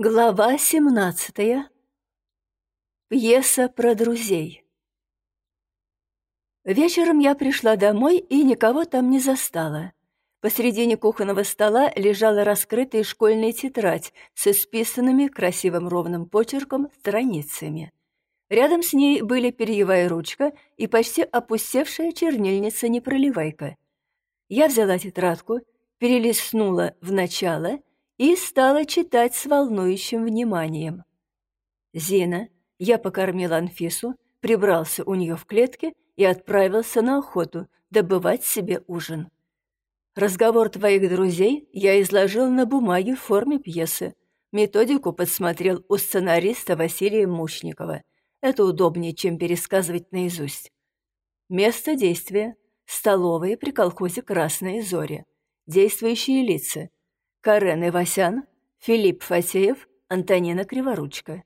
Глава 17. Пьеса про друзей. Вечером я пришла домой и никого там не застала. Посредине кухонного стола лежала раскрытая школьная тетрадь с исписанными красивым ровным почерком страницами. Рядом с ней были перьевая ручка и почти опустевшая чернильница-непроливайка. Я взяла тетрадку, перелистнула в начало — и стала читать с волнующим вниманием. Зина, я покормил Анфису, прибрался у нее в клетке и отправился на охоту добывать себе ужин. Разговор твоих друзей я изложил на бумаге в форме пьесы. Методику подсмотрел у сценариста Василия Мучникова. Это удобнее, чем пересказывать наизусть. Место действия – столовая при колхозе «Красные зори». Действующие лица – Карен Ивасян, Филипп Фасеев, Антонина Криворучка.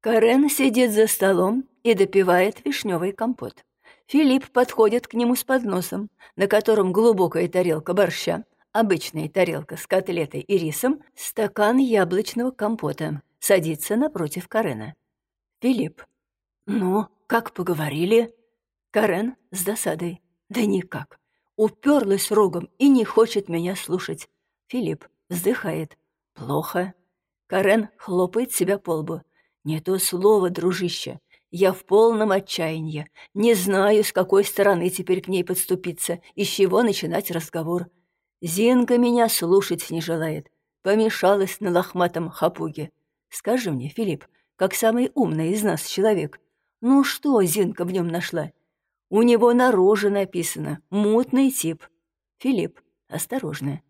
Карен сидит за столом и допивает вишневый компот. Филипп подходит к нему с подносом, на котором глубокая тарелка борща, обычная тарелка с котлетой и рисом, стакан яблочного компота. Садится напротив Карена. Филипп. «Ну, как поговорили?» Карен с досадой. «Да никак. Уперлась рогом и не хочет меня слушать. Филипп. Вздыхает. Плохо. Карен хлопает себя по лбу. Не то слово, дружище. Я в полном отчаянии. Не знаю, с какой стороны теперь к ней подступиться и с чего начинать разговор. Зинка меня слушать не желает. Помешалась на лохматом хапуге. Скажи мне, Филипп, как самый умный из нас человек, ну что Зинка в нем нашла? У него на роже написано «мутный тип». Филипп, осторожно.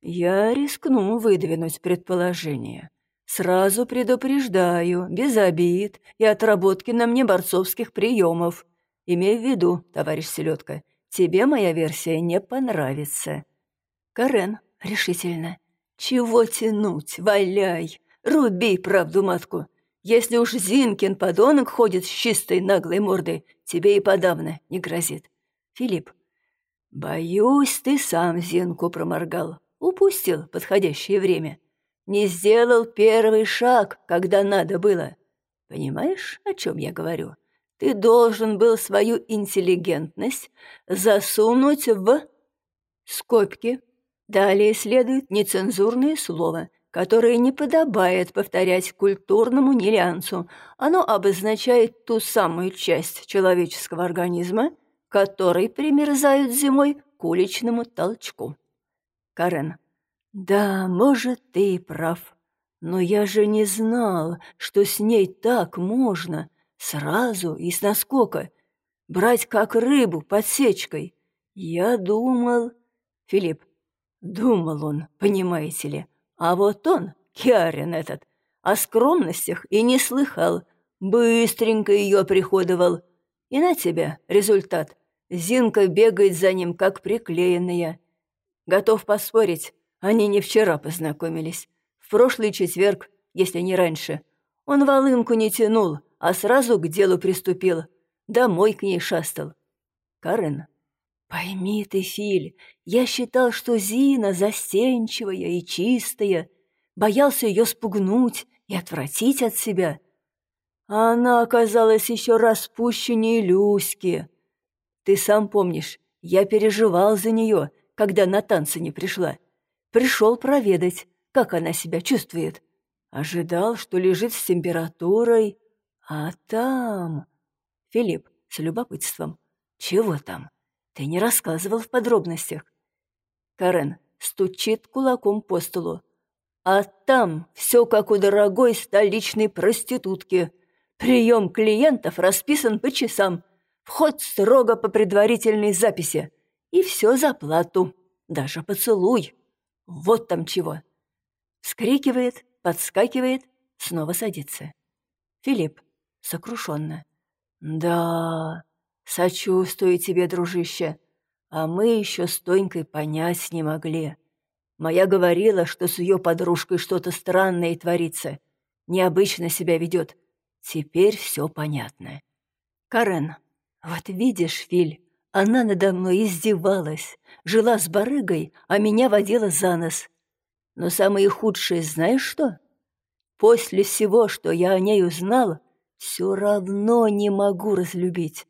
Я рискну выдвинуть предположение. Сразу предупреждаю, без обид и отработки на мне борцовских приемов. Имей в виду, товарищ Селедка, тебе моя версия не понравится. Карен решительно. Чего тянуть, валяй, руби правду матку. Если уж Зинкин подонок ходит с чистой наглой мордой, тебе и подавно не грозит. Филипп. Боюсь, ты сам Зинку проморгал. Упустил подходящее время. Не сделал первый шаг, когда надо было. Понимаешь, о чем я говорю? Ты должен был свою интеллигентность засунуть в скобки. Далее следует нецензурное слово, которое не подобает повторять культурному нелянцу. Оно обозначает ту самую часть человеческого организма, которой примерзают зимой к уличному толчку. Карен. «Да, может, ты и прав. Но я же не знал, что с ней так можно, сразу и с наскока, брать как рыбу подсечкой. Я думал...» Филипп. «Думал он, понимаете ли. А вот он, Киарин этот, о скромностях и не слыхал. Быстренько ее приходовал. И на тебя результат. Зинка бегает за ним, как приклеенная. Готов поспорить, они не вчера познакомились. В прошлый четверг, если не раньше. Он волынку не тянул, а сразу к делу приступил. Домой к ней шастал. Карен. Пойми ты, Филь, я считал, что Зина застенчивая и чистая, боялся ее спугнуть и отвратить от себя. А она оказалась еще распущеннее Люськи. Ты сам помнишь, я переживал за нее, когда на танцы не пришла. Пришел проведать, как она себя чувствует. Ожидал, что лежит с температурой. А там... Филипп с любопытством. Чего там? Ты не рассказывал в подробностях. Карен стучит кулаком по столу. А там все как у дорогой столичной проститутки. Прием клиентов расписан по часам. Вход строго по предварительной записи. И все за плату, даже поцелуй. Вот там чего. Скрикивает, подскакивает, снова садится. Филипп, сокрушенно. Да, сочувствую тебе, дружище. А мы еще с Тонькой понять не могли. Моя говорила, что с ее подружкой что-то странное творится. Необычно себя ведет. Теперь все понятно. Карен, вот видишь, Филь, она надо мной издевалась, жила с барыгой, а меня водила за нос. Но самое худшее знаешь что? После всего, что я о ней узнал, все равно не могу разлюбить.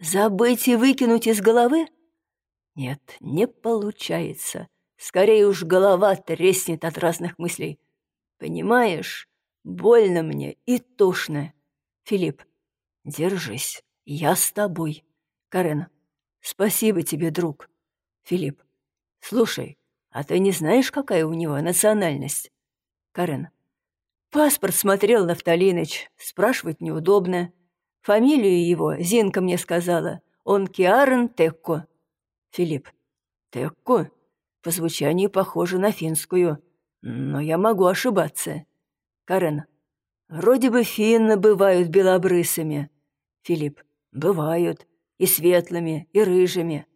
Забыть и выкинуть из головы? Нет, не получается. Скорее уж голова треснет от разных мыслей. Понимаешь, больно мне и тошно. Филипп, держись, я с тобой. Карен, спасибо тебе, друг. Филипп, слушай, а ты не знаешь, какая у него национальность? Карен, паспорт смотрел Нафталиныч, спрашивать неудобно. Фамилию его Зинка мне сказала. Он Киарен Текко. Филипп. Текко? По звучанию похоже на финскую. Но я могу ошибаться. Карен. Вроде бы финны бывают белобрысыми. Филипп. Бывают. И светлыми, и рыжими.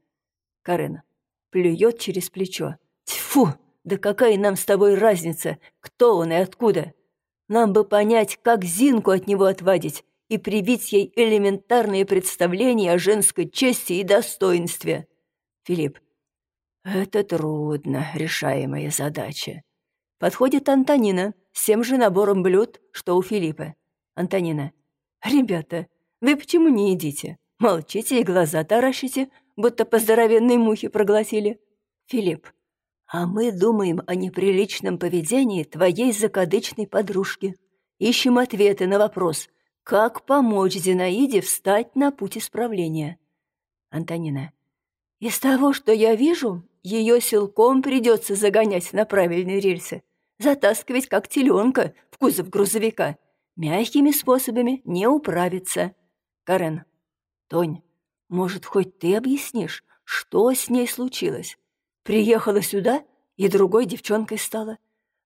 Карен. Плюет через плечо. Тьфу! Да какая нам с тобой разница, кто он и откуда? Нам бы понять, как Зинку от него отвадить и привить ей элементарные представления о женской чести и достоинстве. Филипп. Это трудно решаемая задача. Подходит Антонина с тем же набором блюд, что у Филиппа. Антонина. Ребята, вы почему не едите? Молчите и глаза таращите, будто по здоровенной мухе проглотили. Филипп. А мы думаем о неприличном поведении твоей закадычной подружки. Ищем ответы на вопрос, как помочь Зинаиде встать на путь исправления? Антонина. Из того, что я вижу, ее силком придется загонять на правильные рельсы, затаскивать как теленка в кузов грузовика. Мягкими способами не управиться. Карен. Тонь, может, хоть ты объяснишь, что с ней случилось? Приехала сюда и другой девчонкой стала.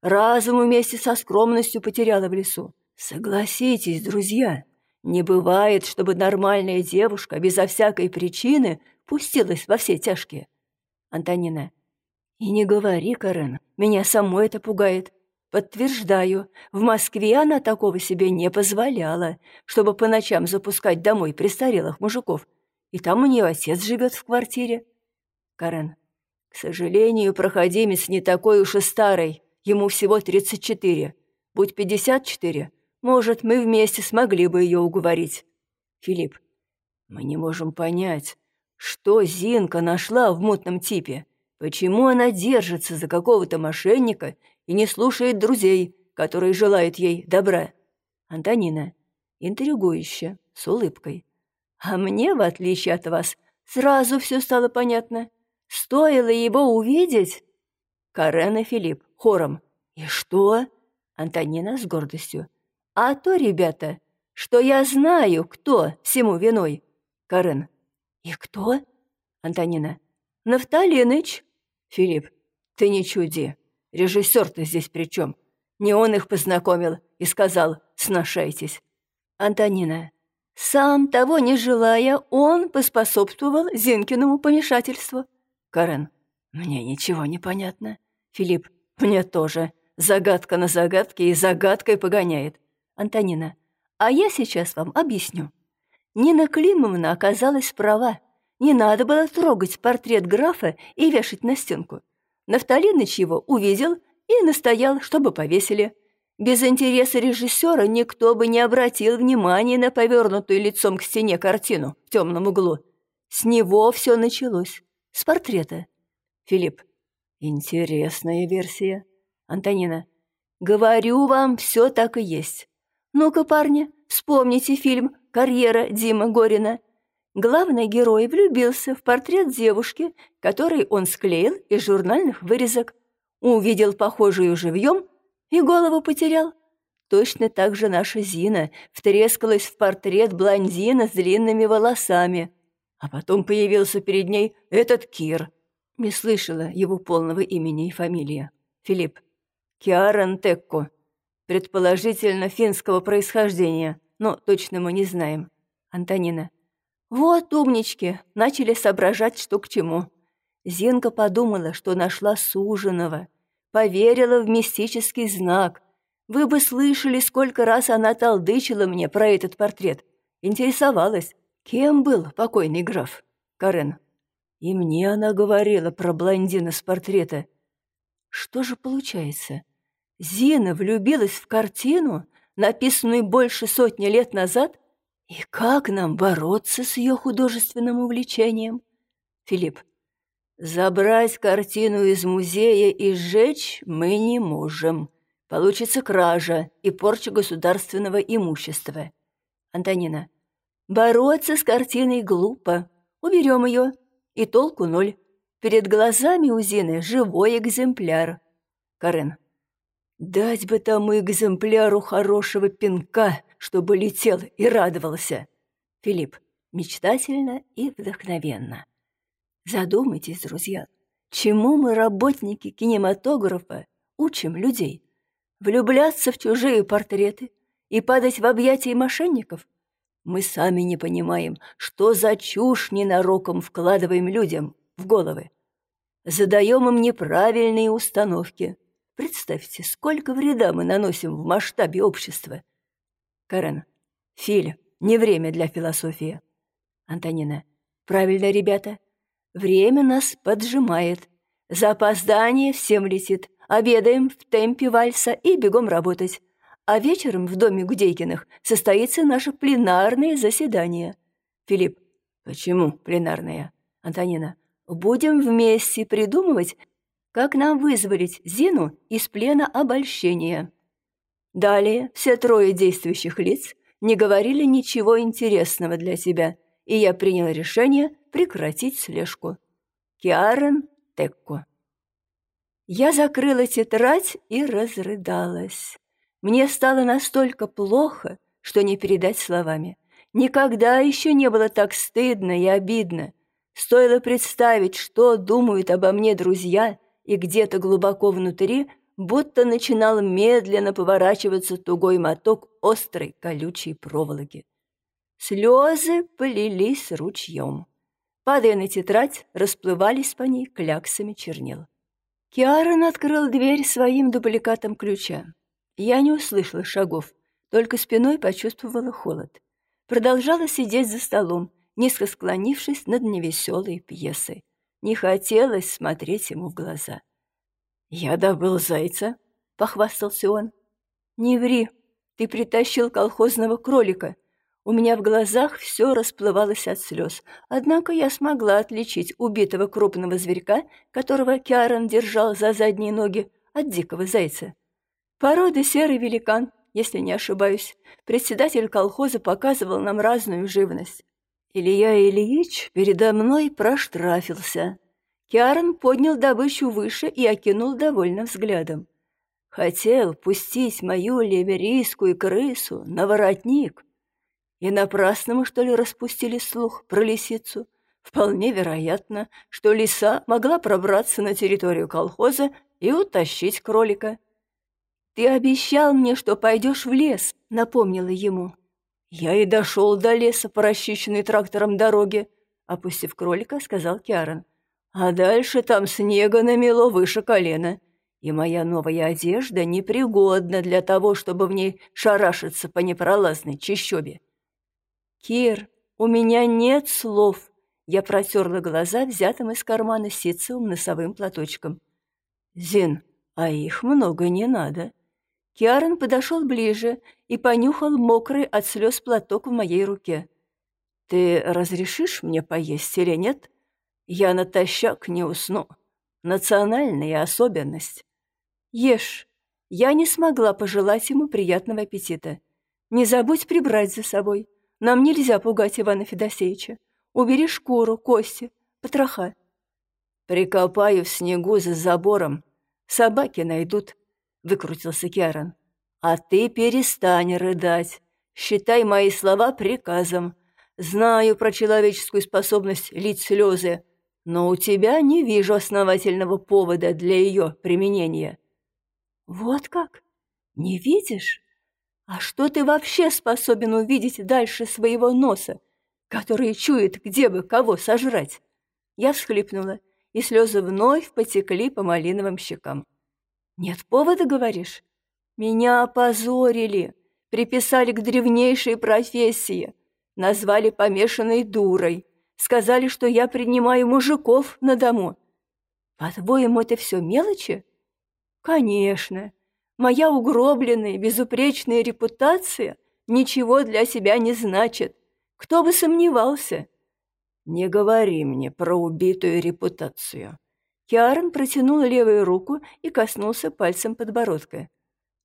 Разум вместе со скромностью потеряла в лесу. Согласитесь, друзья, не бывает, чтобы нормальная девушка безо всякой причины пустилась во все тяжкие. Антонина. И не говори, Карен, меня само это пугает. Подтверждаю, в Москве она такого себе не позволяла, чтобы по ночам запускать домой престарелых мужиков. И там у нее отец живет в квартире. Карен. К сожалению, проходимец не такой уж и старый, ему всего 34. Будь 54, может, мы вместе смогли бы ее уговорить. Филипп, мы не можем понять, что Зинка нашла в мутном типе. Почему она держится за какого-то мошенника и не слушает друзей, которые желают ей добра? Антонина, интригующе, с улыбкой. А мне, в отличие от вас, сразу все стало понятно. Стоило его увидеть. Карен и Филипп хором. И что? Антонина с гордостью. А то, ребята, что я знаю, кто всему виной. Карен. И кто? Антонина. Нафталиныч. Филипп. Ты не чуди. Режиссер-то здесь при чем? Не он их познакомил и сказал «сношайтесь». Антонина. Сам того не желая, он поспособствовал Зинкиному помешательству. Карен. Мне ничего не понятно. Филипп. Мне тоже. Загадка на загадке и загадкой погоняет. Антонина. «А я сейчас вам объясню. Нина Климовна оказалась права. Не надо было трогать портрет графа и вешать на стенку. Нафталиныч его увидел и настоял, чтобы повесили. Без интереса режиссера никто бы не обратил внимания на повернутую лицом к стене картину в темном углу. С него все началось. С портрета. Филипп. Интересная версия. Антонина. Говорю вам, все так и есть. Ну-ка, парни, вспомните фильм «Карьера» Дима Горина. Главный герой влюбился в портрет девушки, который он склеил из журнальных вырезок. Увидел похожую живьем и голову потерял. Точно так же наша Зина втрескалась в портрет блондина с длинными волосами. А потом появился перед ней этот Кир. Не слышала его полного имени и фамилии. Филипп. Киаран Текко предположительно финского происхождения, но точно мы не знаем. Антонина. Вот умнички, начали соображать, что к чему. Зинка подумала, что нашла суженого, поверила в мистический знак. Вы бы слышали, сколько раз она толдычила мне про этот портрет. Интересовалась, кем был покойный граф. Карен. И мне она говорила про блондина с портрета. Что же получается? Зина влюбилась в картину, написанную больше сотни лет назад? И как нам бороться с ее художественным увлечением? Филипп. Забрать картину из музея и сжечь мы не можем. Получится кража и порча государственного имущества. Антонина. Бороться с картиной глупо. Уберем ее, и толку ноль. Перед глазами у Зины живой экземпляр. Карен. Дать бы тому экземпляру хорошего пинка, чтобы летел и радовался. Филипп. Мечтательно и вдохновенно. Задумайтесь, друзья, чему мы, работники кинематографа, учим людей? Влюбляться в чужие портреты и падать в объятия мошенников? Мы сами не понимаем, что за чушь ненароком вкладываем людям в головы. Задаем им неправильные установки. Представьте, сколько вреда мы наносим в масштабе общества. Карен. Филь, не время для философии. Антонина. Правильно, ребята. Время нас поджимает. За опоздание всем летит. Обедаем в темпе вальса и бегом работать. А вечером в доме Гудейкиных состоится наше пленарное заседание. Филипп. Почему пленарное? Антонина. Будем вместе придумывать, как нам вызволить Зину из плена обольщения. Далее все трое действующих лиц не говорили ничего интересного для себя, и я принял решение прекратить слежку. Киарен Текко. Я закрыла тетрадь и разрыдалась. Мне стало настолько плохо, что не передать словами. Никогда еще не было так стыдно и обидно. Стоило представить, что думают обо мне друзья, и где-то глубоко внутри будто начинал медленно поворачиваться тугой моток острой колючей проволоки. Слезы полились ручьем падая на тетрадь, расплывались по ней кляксами чернил. Киарон открыл дверь своим дубликатом ключа. Я не услышала шагов, только спиной почувствовала холод. Продолжала сидеть за столом, низко склонившись над невеселой пьесой. Не хотелось смотреть ему в глаза. «Я добыл зайца», — похвастался он. «Не ври, ты притащил колхозного кролика», у меня в глазах все расплывалось от слез, однако я смогла отличить убитого крупного зверька, которого Киарон держал за задние ноги, от дикого зайца. Порода серый великан, если не ошибаюсь. Председатель колхоза показывал нам разную живность. Илья Ильич передо мной проштрафился. Киарон поднял добычу выше и окинул довольным взглядом. Хотел пустить мою либерийскую крысу на воротник, и напрасно мы, что ли, распустили слух про лисицу? Вполне вероятно, что лиса могла пробраться на территорию колхоза и утащить кролика. «Ты обещал мне, что пойдешь в лес», — напомнила ему. «Я и дошел до леса по расчищенной трактором дороге», — опустив кролика, сказал Киарон. «А дальше там снега намело выше колена, и моя новая одежда непригодна для того, чтобы в ней шарашиться по непролазной чащобе». «Кир, у меня нет слов!» Я протерла глаза взятым из кармана ситцевым носовым платочком. «Зин, а их много не надо». Киарон подошел ближе и понюхал мокрый от слез платок в моей руке. «Ты разрешишь мне поесть или нет? Я натощак не усну. Национальная особенность». «Ешь». Я не смогла пожелать ему приятного аппетита. «Не забудь прибрать за собой». Нам нельзя пугать Ивана Федосеевича. Убери шкуру, кости, потроха. Прикопаю в снегу за забором. Собаки найдут, — выкрутился Киарон. А ты перестань рыдать. Считай мои слова приказом. Знаю про человеческую способность лить слезы, но у тебя не вижу основательного повода для ее применения. Вот как? Не видишь? А что ты вообще способен увидеть дальше своего носа, который чует, где бы кого сожрать? Я всхлипнула, и слезы вновь потекли по малиновым щекам. Нет повода, говоришь? Меня опозорили, приписали к древнейшей профессии, назвали помешанной дурой, сказали, что я принимаю мужиков на дому. По-твоему, это все мелочи? Конечно. Моя угробленная, безупречная репутация ничего для себя не значит. Кто бы сомневался? Не говори мне про убитую репутацию. Киарон протянул левую руку и коснулся пальцем подбородка.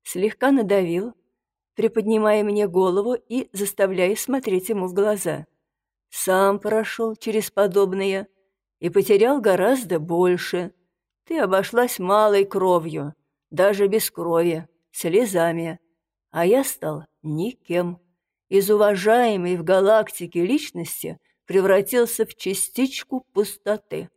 Слегка надавил, приподнимая мне голову и заставляя смотреть ему в глаза. Сам прошел через подобное и потерял гораздо больше. Ты обошлась малой кровью, даже без крови, слезами, а я стал никем. Из уважаемой в галактике личности превратился в частичку пустоты.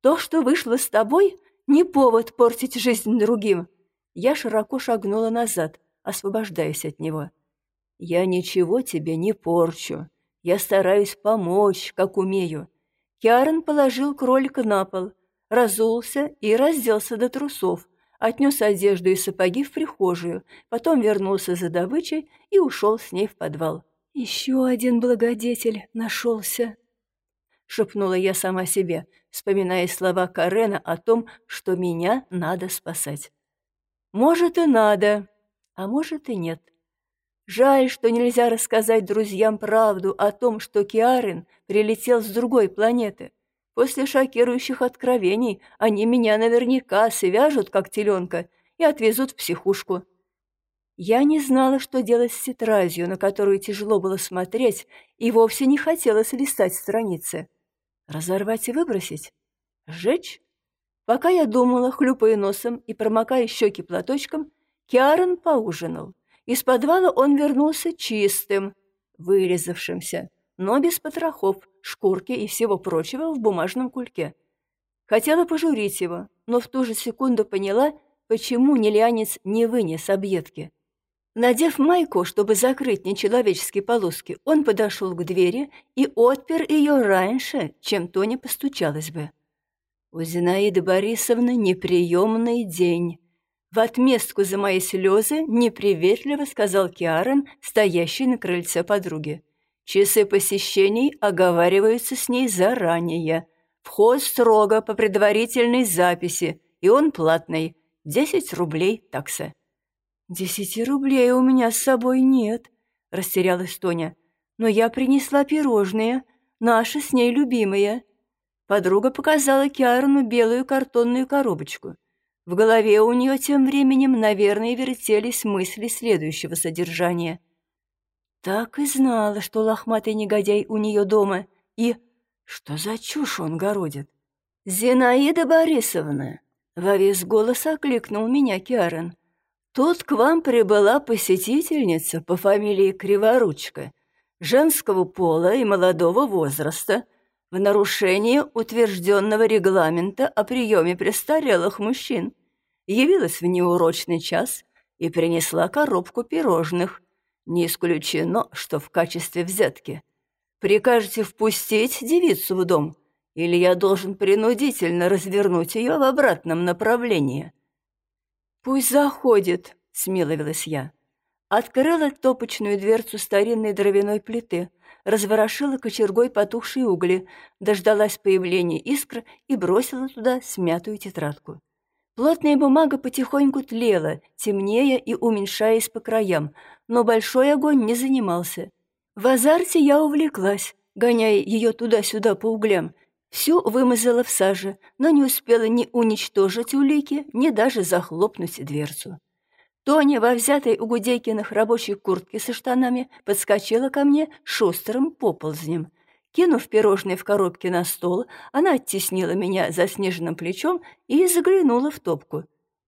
То, что вышло с тобой, не повод портить жизнь другим. Я широко шагнула назад, освобождаясь от него. Я ничего тебе не порчу. Я стараюсь помочь, как умею. Киарон положил кролика на пол, разулся и разделся до трусов, отнес одежду и сапоги в прихожую, потом вернулся за добычей и ушел с ней в подвал. «Еще один благодетель нашелся», — шепнула я сама себе, вспоминая слова Карена о том, что меня надо спасать. «Может, и надо, а может, и нет. Жаль, что нельзя рассказать друзьям правду о том, что Киарин прилетел с другой планеты. После шокирующих откровений они меня наверняка свяжут, как теленка, и отвезут в психушку. Я не знала, что делать с тетрадью, на которую тяжело было смотреть, и вовсе не хотелось листать страницы. Разорвать и выбросить? Сжечь? Пока я думала, хлюпая носом и промокая щеки платочком, Киарон поужинал. Из подвала он вернулся чистым, вырезавшимся, но без потрохов, шкурки и всего прочего в бумажном кульке. Хотела пожурить его, но в ту же секунду поняла, почему нелянец не вынес объедки. Надев майку, чтобы закрыть нечеловеческие полоски, он подошел к двери и отпер ее раньше, чем Тоня постучалась бы. У Зинаиды Борисовны неприемный день. В отместку за мои слезы неприветливо сказал Киарон, стоящий на крыльце подруги. Часы посещений оговариваются с ней заранее. Вход строго по предварительной записи, и он платный. Десять рублей такса. «Десяти рублей у меня с собой нет», — растерялась Тоня. «Но я принесла пирожные, наши с ней любимые». Подруга показала Киарону белую картонную коробочку. В голове у нее тем временем, наверное, вертелись мысли следующего содержания — так и знала, что лохматый негодяй у нее дома. И что за чушь он городит? «Зинаида Борисовна!» — во весь голос окликнул меня Киарон. «Тут к вам прибыла посетительница по фамилии Криворучка, женского пола и молодого возраста, в нарушение утвержденного регламента о приеме престарелых мужчин. Явилась в неурочный час и принесла коробку пирожных — не исключено, что в качестве взятки. Прикажете впустить девицу в дом, или я должен принудительно развернуть ее в обратном направлении?» «Пусть заходит», — смиловилась я. Открыла топочную дверцу старинной дровяной плиты, разворошила кочергой потухшие угли, дождалась появления искр и бросила туда смятую тетрадку. Плотная бумага потихоньку тлела, темнее и уменьшаясь по краям, но большой огонь не занимался. В азарте я увлеклась, гоняя ее туда-сюда по углям. Всю вымазала в саже, но не успела ни уничтожить улики, ни даже захлопнуть дверцу. Тоня во взятой у Гудейкиных рабочей куртке со штанами подскочила ко мне шустрым поползнем. Кинув пирожные в коробке на стол, она оттеснила меня за снежным плечом и заглянула в топку.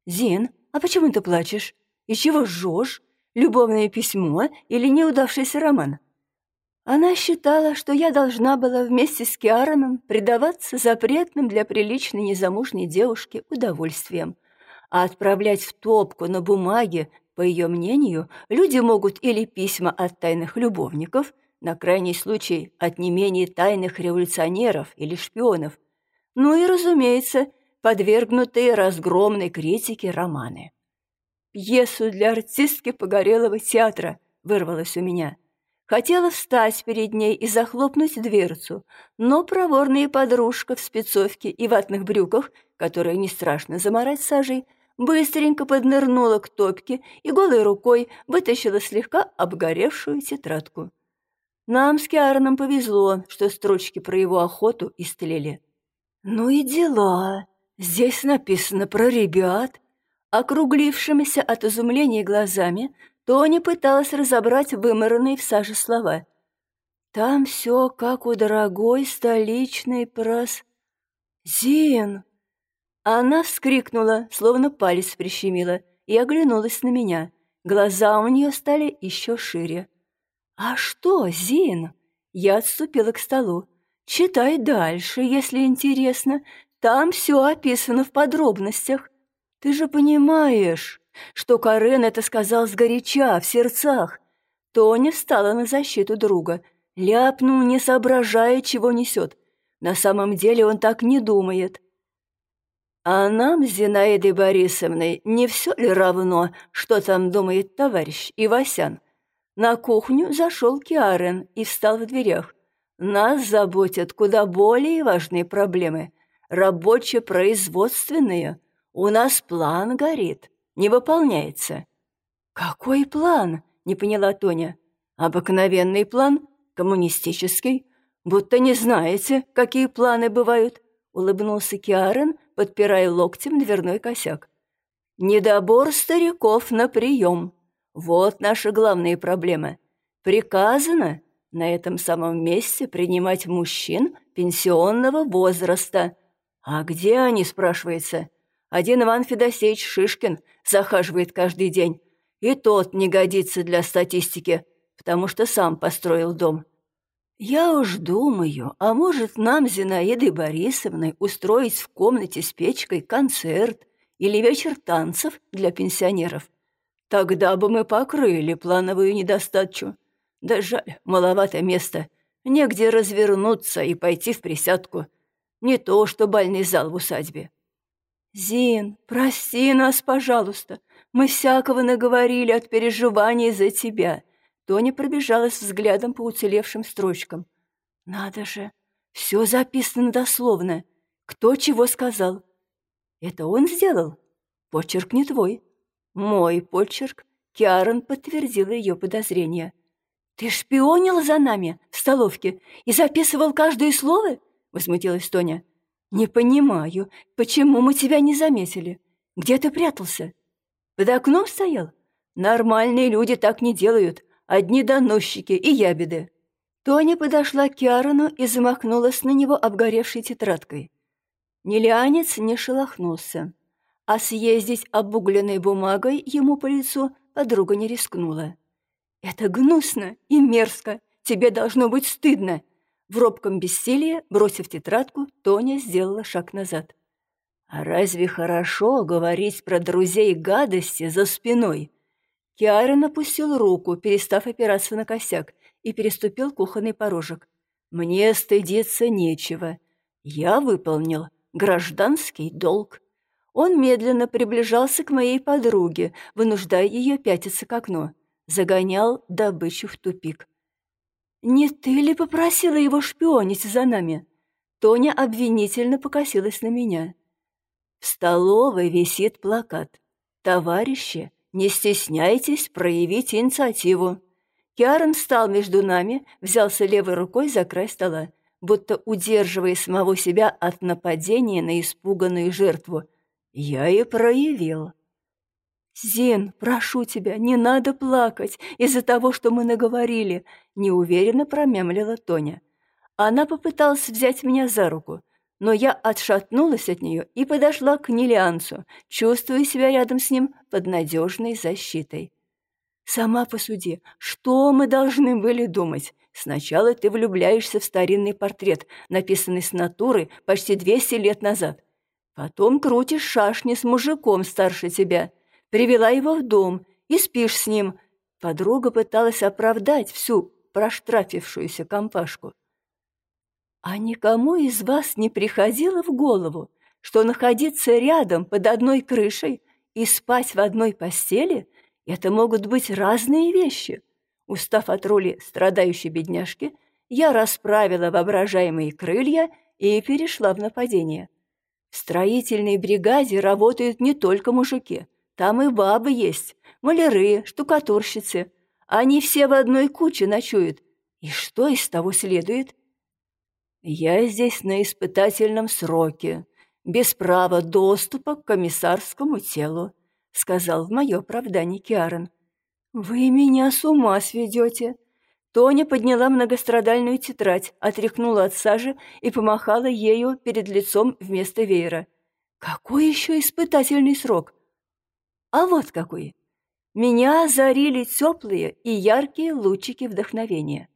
«Зин, а почему ты плачешь? И чего жжешь? любовное письмо или неудавшийся роман. Она считала, что я должна была вместе с Киароном предаваться запретным для приличной незамужней девушки удовольствием, а отправлять в топку на бумаге, по ее мнению, люди могут или письма от тайных любовников, на крайний случай от не менее тайных революционеров или шпионов, ну и, разумеется, подвергнутые разгромной критике романы. Пьесу для артистки погорелого театра вырвалось у меня. Хотела встать перед ней и захлопнуть дверцу, но проворная подружка в спецовке и ватных брюках, которые не страшно заморать сажей, быстренько поднырнула к топке и голой рукой вытащила слегка обгоревшую тетрадку. Нам с Киараном повезло, что строчки про его охоту истлели. «Ну и дела. Здесь написано про ребят». Округлившимися от изумления глазами, Тоня пыталась разобрать вымаранные в саже слова. «Там все как у дорогой столичной прос...» «Зин!» Она вскрикнула, словно палец прищемила, и оглянулась на меня. Глаза у нее стали еще шире. «А что, Зин?» Я отступила к столу. «Читай дальше, если интересно. Там все описано в подробностях. Ты же понимаешь, что Карен это сказал сгоряча, в сердцах». Тоня встала на защиту друга. Ляпнул, не соображая, чего несет. На самом деле он так не думает. А нам с Зинаидой Борисовной не все ли равно, что там думает товарищ Ивасян? На кухню зашел Киарен и встал в дверях. Нас заботят куда более важные проблемы. Рабоче-производственные. У нас план горит, не выполняется. Какой план? Не поняла Тоня. Обыкновенный план, коммунистический. Будто не знаете, какие планы бывают. Улыбнулся Киарен, подпирая локтем дверной косяк. Недобор стариков на прием. Вот наша главная проблема. Приказано на этом самом месте принимать мужчин пенсионного возраста. А где они, спрашивается? Один Иван Федосеевич Шишкин захаживает каждый день. И тот не годится для статистики, потому что сам построил дом. Я уж думаю, а может нам, Зинаидой Борисовной, устроить в комнате с печкой концерт или вечер танцев для пенсионеров. Тогда бы мы покрыли плановую недостачу. Да жаль, маловато места. Негде развернуться и пойти в присядку. Не то, что бальный зал в усадьбе. «Зин, прости нас, пожалуйста. Мы всякого наговорили от переживаний за тебя». Тоня пробежалась взглядом по уцелевшим строчкам. «Надо же, все записано дословно. Кто чего сказал?» «Это он сделал? Почерк не твой». Мой почерк. Киарон подтвердил ее подозрения. «Ты шпионил за нами в столовке и записывал каждое слово?» — возмутилась Тоня. «Не понимаю, почему мы тебя не заметили? Где ты прятался? Под окном стоял? Нормальные люди так не делают, одни доносчики и ябеды». Тоня подошла к Киарону и замахнулась на него обгоревшей тетрадкой. Нелианец не шелохнулся а съездить обугленной бумагой ему по лицу подруга не рискнула. «Это гнусно и мерзко, тебе должно быть стыдно!» В робком бессилии, бросив тетрадку, Тоня сделала шаг назад. «А разве хорошо говорить про друзей гадости за спиной?» Киара напустил руку, перестав опираться на косяк, и переступил кухонный порожек. «Мне стыдиться нечего. Я выполнил гражданский долг». Он медленно приближался к моей подруге, вынуждая ее пятиться к окну. Загонял добычу в тупик. «Не ты ли попросила его шпионить за нами?» Тоня обвинительно покосилась на меня. В столовой висит плакат. «Товарищи, не стесняйтесь проявить инициативу». Киарон встал между нами, взялся левой рукой за край стола, будто удерживая самого себя от нападения на испуганную жертву, я и проявил. «Зин, прошу тебя, не надо плакать из-за того, что мы наговорили», — неуверенно промямлила Тоня. Она попыталась взять меня за руку, но я отшатнулась от нее и подошла к Нелианцу, чувствуя себя рядом с ним под надежной защитой. «Сама посуди, что мы должны были думать? Сначала ты влюбляешься в старинный портрет, написанный с натуры почти 200 лет назад». Потом крутишь шашни с мужиком старше тебя. Привела его в дом и спишь с ним. Подруга пыталась оправдать всю проштрафившуюся компашку. А никому из вас не приходило в голову, что находиться рядом под одной крышей и спать в одной постели — это могут быть разные вещи? Устав от роли страдающей бедняжки, я расправила воображаемые крылья и перешла в нападение. В строительной бригаде работают не только мужики. Там и бабы есть, маляры, штукатурщицы. Они все в одной куче ночуют. И что из того следует? Я здесь на испытательном сроке, без права доступа к комиссарскому телу, сказал в мое оправдание Киарон. Вы меня с ума сведете. Тоня подняла многострадальную тетрадь, отряхнула от сажи и помахала ею перед лицом вместо веера. Какой еще испытательный срок? А вот какой. Меня озарили теплые и яркие лучики вдохновения.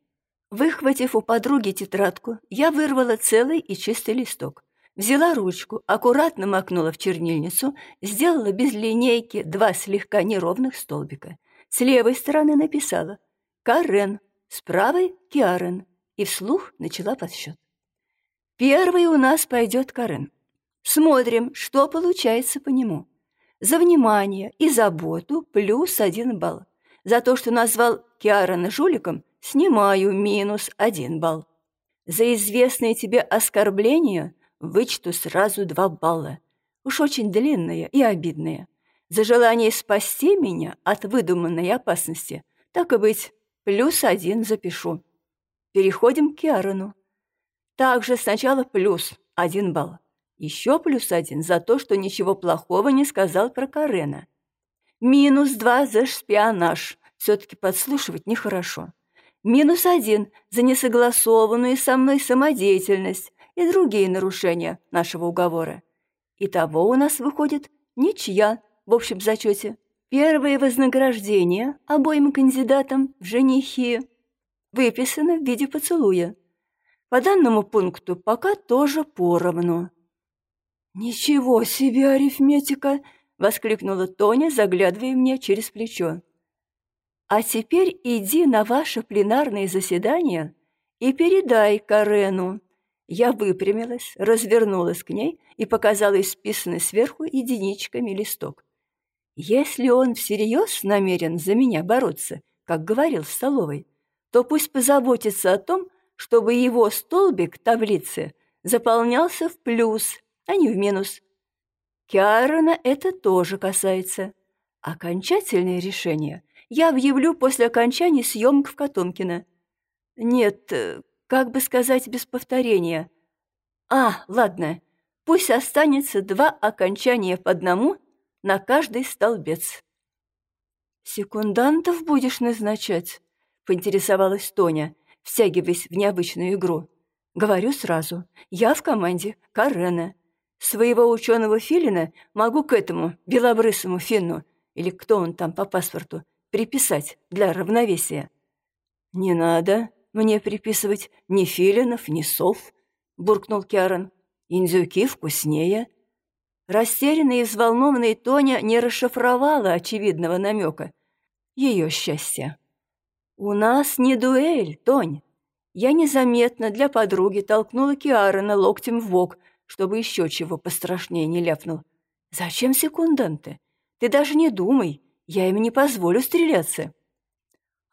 Выхватив у подруги тетрадку, я вырвала целый и чистый листок. Взяла ручку, аккуратно макнула в чернильницу, сделала без линейки два слегка неровных столбика. С левой стороны написала «Карен», с правой — Киарен, и вслух начала подсчет. Первый у нас пойдет Карен. Смотрим, что получается по нему. За внимание и заботу плюс один балл. За то, что назвал Киарена жуликом, снимаю минус один балл. За известное тебе оскорбление вычту сразу два балла. Уж очень длинное и обидное. За желание спасти меня от выдуманной опасности, так и быть, Плюс один запишу. Переходим к Киарону. Также сначала плюс один балл. Еще плюс один за то, что ничего плохого не сказал про Карена. Минус два за шпионаж. Все-таки подслушивать нехорошо. Минус один за несогласованную со мной самодеятельность и другие нарушения нашего уговора. Итого у нас выходит ничья в общем зачете. Первое вознаграждение обоим кандидатам в женихи выписано в виде поцелуя. По данному пункту пока тоже поровну. «Ничего себе арифметика!» — воскликнула Тоня, заглядывая мне через плечо. «А теперь иди на ваше пленарное заседание и передай Карену». Я выпрямилась, развернулась к ней и показала исписанный сверху единичками листок. Если он всерьез намерен за меня бороться, как говорил в столовой, то пусть позаботится о том, чтобы его столбик таблицы заполнялся в плюс, а не в минус. Киарона это тоже касается. Окончательное решение я объявлю после окончания съемок в Котомкино. Нет, как бы сказать без повторения. А, ладно, пусть останется два окончания по одному на каждый столбец. «Секундантов будешь назначать?» — поинтересовалась Тоня, втягиваясь в необычную игру. «Говорю сразу, я в команде Карена. Своего ученого филина могу к этому белобрысому финну, или кто он там по паспорту, приписать для равновесия». «Не надо мне приписывать ни филинов, ни сов», — буркнул Киарон. «Индюки вкуснее». Растерянная и взволнованная Тоня не расшифровала очевидного намека. Ее счастье. «У нас не дуэль, Тонь!» Я незаметно для подруги толкнула Киарона локтем в бок, чтобы еще чего пострашнее не ляпнул. «Зачем секунданты? Ты даже не думай, я им не позволю стреляться».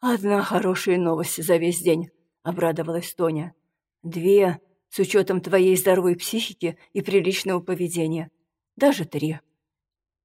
«Одна хорошая новость за весь день», — обрадовалась Тоня. «Две, с учетом твоей здоровой психики и приличного поведения даже три.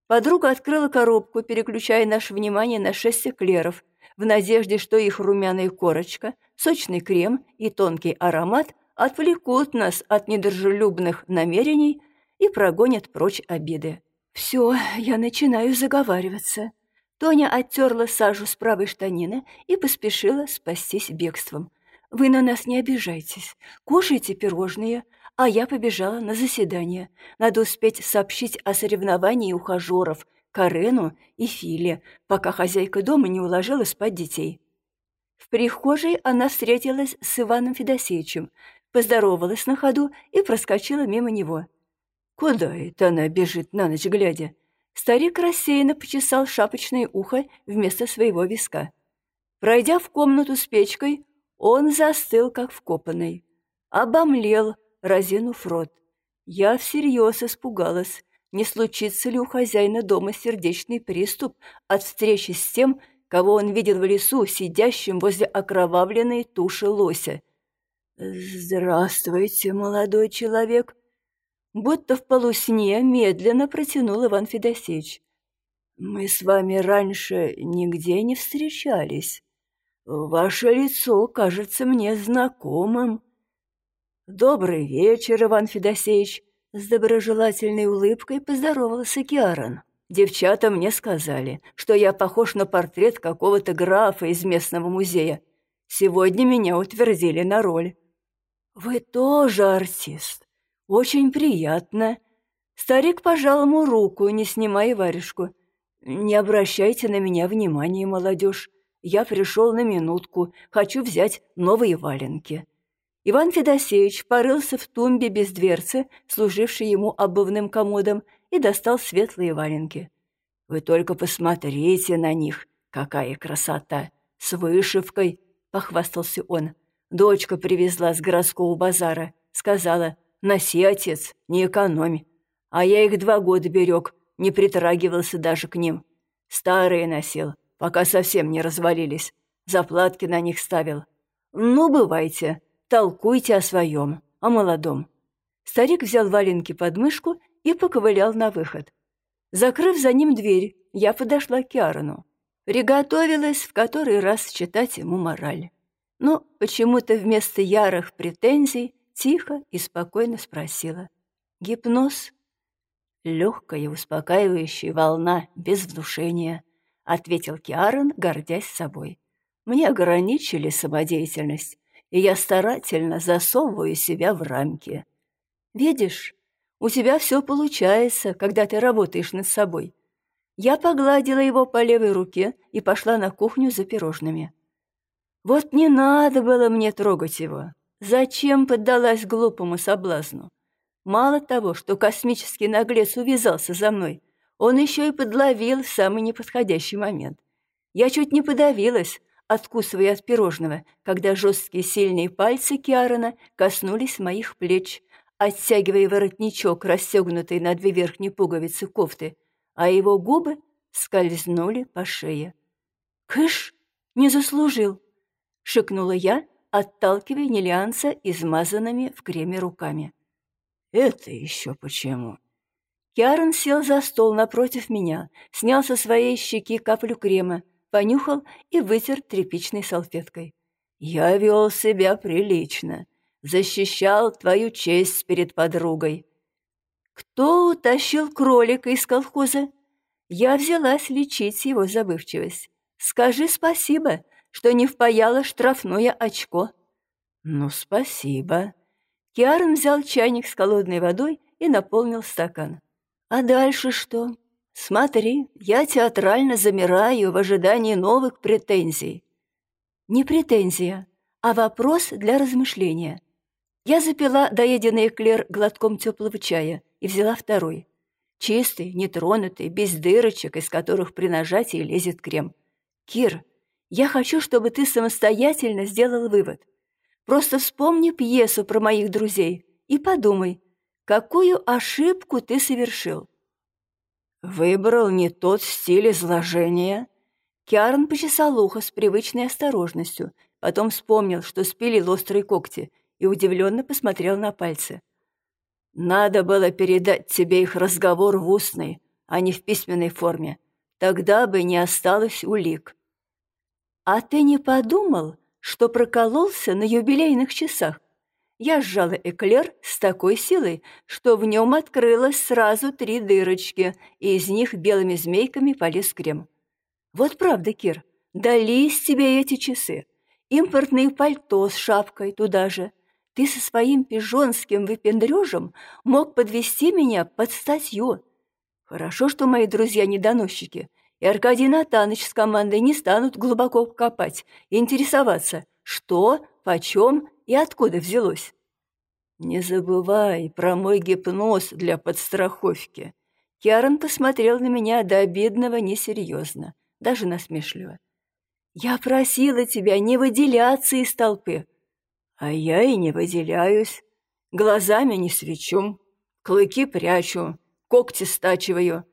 Подруга открыла коробку, переключая наше внимание на шесть эклеров, в надежде, что их румяная корочка, сочный крем и тонкий аромат отвлекут нас от недружелюбных намерений и прогонят прочь обиды. «Все, я начинаю заговариваться». Тоня оттерла сажу с правой штанины и поспешила спастись бегством. «Вы на нас не обижайтесь. Кушайте пирожные, а я побежала на заседание. Надо успеть сообщить о соревновании ухажеров Карену и Филе, пока хозяйка дома не уложила спать детей. В прихожей она встретилась с Иваном Федосеевичем, поздоровалась на ходу и проскочила мимо него. Куда это она бежит на ночь глядя? Старик рассеянно почесал шапочное ухо вместо своего виска. Пройдя в комнату с печкой, он застыл, как вкопанный. Обомлел, разинув рот. Я всерьез испугалась, не случится ли у хозяина дома сердечный приступ от встречи с тем, кого он видел в лесу, сидящим возле окровавленной туши лося. «Здравствуйте, молодой человек!» Будто в полусне медленно протянул Иван Федосеевич. «Мы с вами раньше нигде не встречались. Ваше лицо кажется мне знакомым». «Добрый вечер, Иван Федосеевич!» С доброжелательной улыбкой поздоровался Киарон. «Девчата мне сказали, что я похож на портрет какого-то графа из местного музея. Сегодня меня утвердили на роль». «Вы тоже артист. Очень приятно». Старик пожал ему руку, не снимая варежку. «Не обращайте на меня внимания, молодежь. Я пришел на минутку, хочу взять новые валенки». Иван Федосеевич порылся в тумбе без дверцы, служившей ему обувным комодом, и достал светлые валенки. «Вы только посмотрите на них! Какая красота! С вышивкой!» — похвастался он. «Дочка привезла с городского базара. Сказала, носи, отец, не экономи. А я их два года берег, не притрагивался даже к ним. Старые носил, пока совсем не развалились. Заплатки на них ставил. Ну, бывайте!» Толкуйте о своем, о молодом». Старик взял валенки под мышку и поковылял на выход. Закрыв за ним дверь, я подошла к Киарону. Приготовилась в который раз читать ему мораль. Но почему-то вместо ярых претензий тихо и спокойно спросила. «Гипноз?» «Легкая успокаивающая волна, без внушения», — ответил Киарон, гордясь собой. «Мне ограничили самодеятельность, и я старательно засовываю себя в рамки. Видишь, у тебя все получается, когда ты работаешь над собой. Я погладила его по левой руке и пошла на кухню за пирожными. Вот не надо было мне трогать его. Зачем поддалась глупому соблазну? Мало того, что космический наглец увязался за мной, он еще и подловил в самый неподходящий момент. Я чуть не подавилась, откусывая от пирожного, когда жесткие сильные пальцы Киарона коснулись моих плеч, оттягивая воротничок, расстегнутый на две верхние пуговицы кофты, а его губы скользнули по шее. «Кыш, не заслужил!» — шикнула я, отталкивая Нелианца измазанными в креме руками. «Это еще почему?» Киарон сел за стол напротив меня, снял со своей щеки каплю крема, понюхал и вытер тряпичной салфеткой. «Я вел себя прилично, защищал твою честь перед подругой». «Кто утащил кролика из колхоза?» Я взялась лечить его забывчивость. «Скажи спасибо, что не впаяла штрафное очко». «Ну, спасибо». Киарон взял чайник с холодной водой и наполнил стакан. «А дальше что?» Смотри, я театрально замираю в ожидании новых претензий. Не претензия, а вопрос для размышления. Я запила доеденный эклер глотком теплого чая и взяла второй. Чистый, нетронутый, без дырочек, из которых при нажатии лезет крем. Кир, я хочу, чтобы ты самостоятельно сделал вывод. Просто вспомни пьесу про моих друзей и подумай, какую ошибку ты совершил. Выбрал не тот стиль изложения. Киарон почесал ухо с привычной осторожностью, потом вспомнил, что спилил острые когти, и удивленно посмотрел на пальцы. «Надо было передать тебе их разговор в устной, а не в письменной форме. Тогда бы не осталось улик». «А ты не подумал, что прокололся на юбилейных часах?» Я сжала эклер с такой силой, что в нем открылось сразу три дырочки, и из них белыми змейками полез крем. Вот правда, Кир, дались тебе эти часы. Импортные пальто с шапкой туда же. Ты со своим пижонским выпендрежем мог подвести меня под статью. Хорошо, что мои друзья-недоносчики и Аркадий Натаныч с командой не станут глубоко копать и интересоваться, что, почем и откуда взялось. Не забывай про мой гипноз для подстраховки. Киарон посмотрел на меня до обидного несерьезно, даже насмешливо. Я просила тебя не выделяться из толпы. А я и не выделяюсь. Глазами не свечу, клыки прячу, когти стачиваю,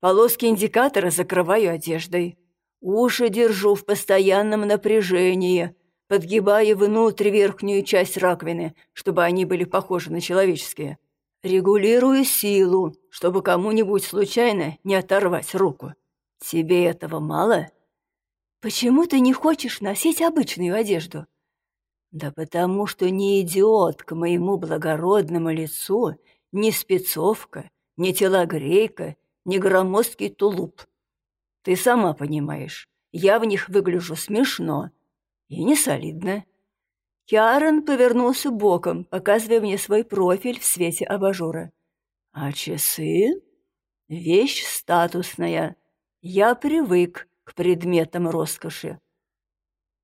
полоски индикатора закрываю одеждой. Уши держу в постоянном напряжении, подгибая внутрь верхнюю часть раковины, чтобы они были похожи на человеческие. Регулирую силу, чтобы кому-нибудь случайно не оторвать руку. Тебе этого мало? Почему ты не хочешь носить обычную одежду? Да потому что не идет к моему благородному лицу ни спецовка, ни телогрейка, ни громоздкий тулуп. Ты сама понимаешь, я в них выгляжу смешно и не солидно. Киарон повернулся боком, показывая мне свой профиль в свете абажура. А часы? Вещь статусная. Я привык к предметам роскоши.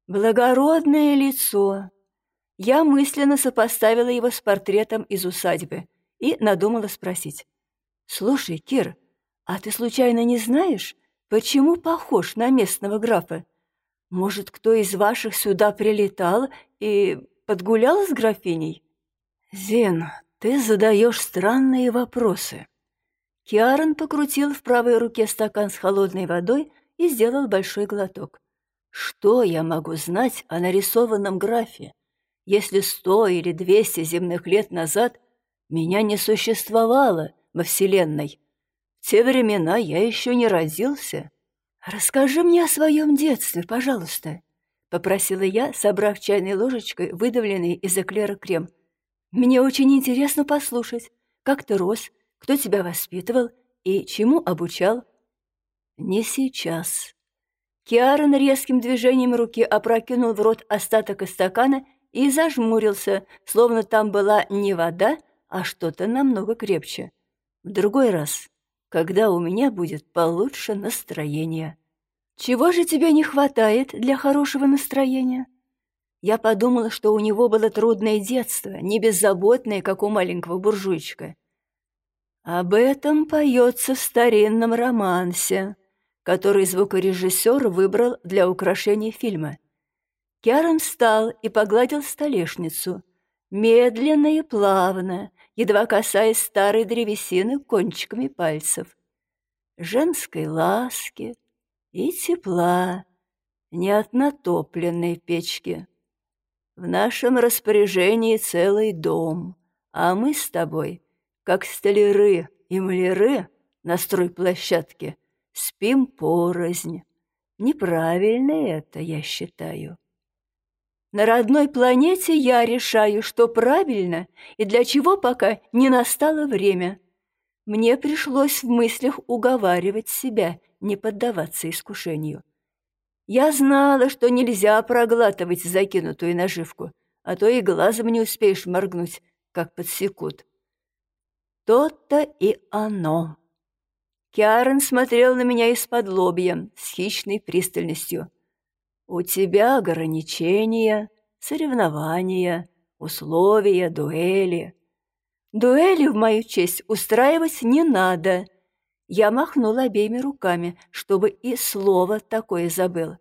Благородное лицо. Я мысленно сопоставила его с портретом из усадьбы и надумала спросить. «Слушай, Кир, а ты случайно не знаешь, почему похож на местного графа? Может, кто из ваших сюда прилетал и подгулял с графиней? Зен, ты задаешь странные вопросы. Киарон покрутил в правой руке стакан с холодной водой и сделал большой глоток. Что я могу знать о нарисованном графе, если сто или двести земных лет назад меня не существовало во Вселенной? В те времена я еще не родился. «Расскажи мне о своем детстве, пожалуйста», — попросила я, собрав чайной ложечкой выдавленный из эклера крем. «Мне очень интересно послушать, как ты рос, кто тебя воспитывал и чему обучал». «Не сейчас». Киарон резким движением руки опрокинул в рот остаток из стакана и зажмурился, словно там была не вода, а что-то намного крепче. В другой раз когда у меня будет получше настроение. Чего же тебе не хватает для хорошего настроения? Я подумала, что у него было трудное детство, не беззаботное, как у маленького буржуйчика. Об этом поется в старинном романсе, который звукорежиссер выбрал для украшения фильма. Киарон встал и погладил столешницу, медленно и плавно, едва касаясь старой древесины кончиками пальцев. Женской ласки и тепла, не от натопленной печки. В нашем распоряжении целый дом, а мы с тобой, как столяры и маляры на стройплощадке, спим порознь. Неправильно это, я считаю. На родной планете я решаю, что правильно и для чего пока не настало время. Мне пришлось в мыслях уговаривать себя не поддаваться искушению. Я знала, что нельзя проглатывать закинутую наживку, а то и глазом не успеешь моргнуть, как подсекут. То-то и оно. Киарон смотрел на меня из-под лобья с хищной пристальностью. У тебя ограничения, соревнования, условия, дуэли. Дуэли в мою честь устраивать не надо. Я махнула обеими руками, чтобы и слово такое забыл.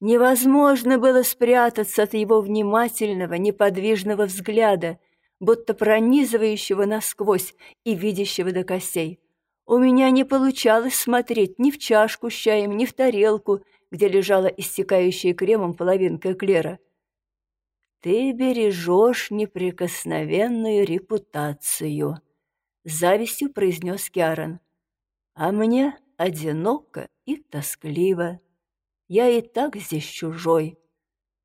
Невозможно было спрятаться от его внимательного, неподвижного взгляда, будто пронизывающего насквозь и видящего до костей. У меня не получалось смотреть ни в чашку с чаем, ни в тарелку, где лежала истекающая кремом половинка эклера. «Ты бережешь неприкосновенную репутацию», — завистью произнес Киарон. «А мне одиноко и тоскливо. Я и так здесь чужой.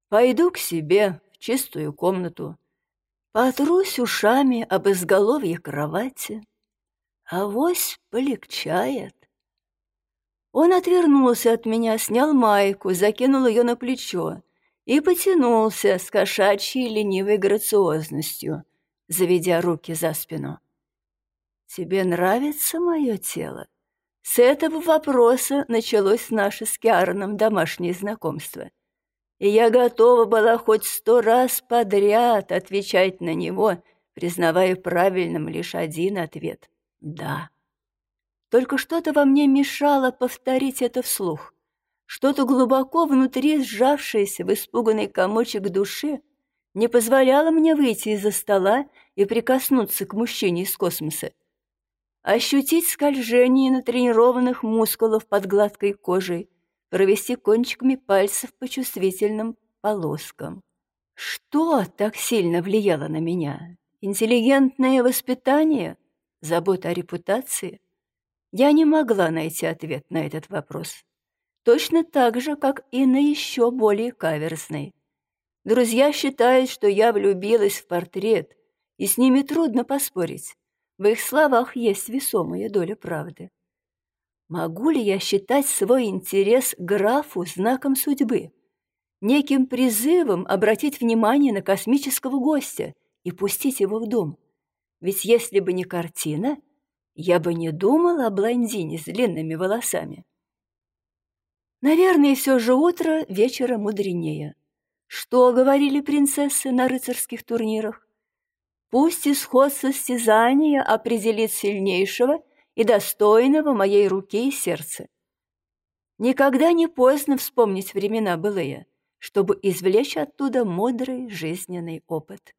Пойду к себе в чистую комнату, потрусь ушами об изголовье кровати. Авось полегчает». Он отвернулся от меня, снял майку, закинул ее на плечо и потянулся с кошачьей ленивой грациозностью, заведя руки за спину. «Тебе нравится мое тело?» С этого вопроса началось наше с Киароном домашнее знакомство. И я готова была хоть сто раз подряд отвечать на него, признавая правильным лишь один ответ — «да». Только что-то во мне мешало повторить это вслух. Что-то глубоко внутри сжавшееся в испуганный комочек души не позволяло мне выйти из-за стола и прикоснуться к мужчине из космоса. Ощутить скольжение натренированных мускулов под гладкой кожей, провести кончиками пальцев по чувствительным полоскам. Что так сильно влияло на меня? Интеллигентное воспитание? Забота о репутации? Я не могла найти ответ на этот вопрос. Точно так же, как и на еще более каверзный. Друзья считают, что я влюбилась в портрет, и с ними трудно поспорить. В их словах есть весомая доля правды. Могу ли я считать свой интерес графу знаком судьбы? Неким призывом обратить внимание на космического гостя и пустить его в дом? Ведь если бы не картина, я бы не думала о блондине с длинными волосами. Наверное, все же утро вечера мудренее. Что говорили принцессы на рыцарских турнирах? Пусть исход состязания определит сильнейшего и достойного моей руки и сердца. Никогда не поздно вспомнить времена былые, чтобы извлечь оттуда мудрый жизненный опыт.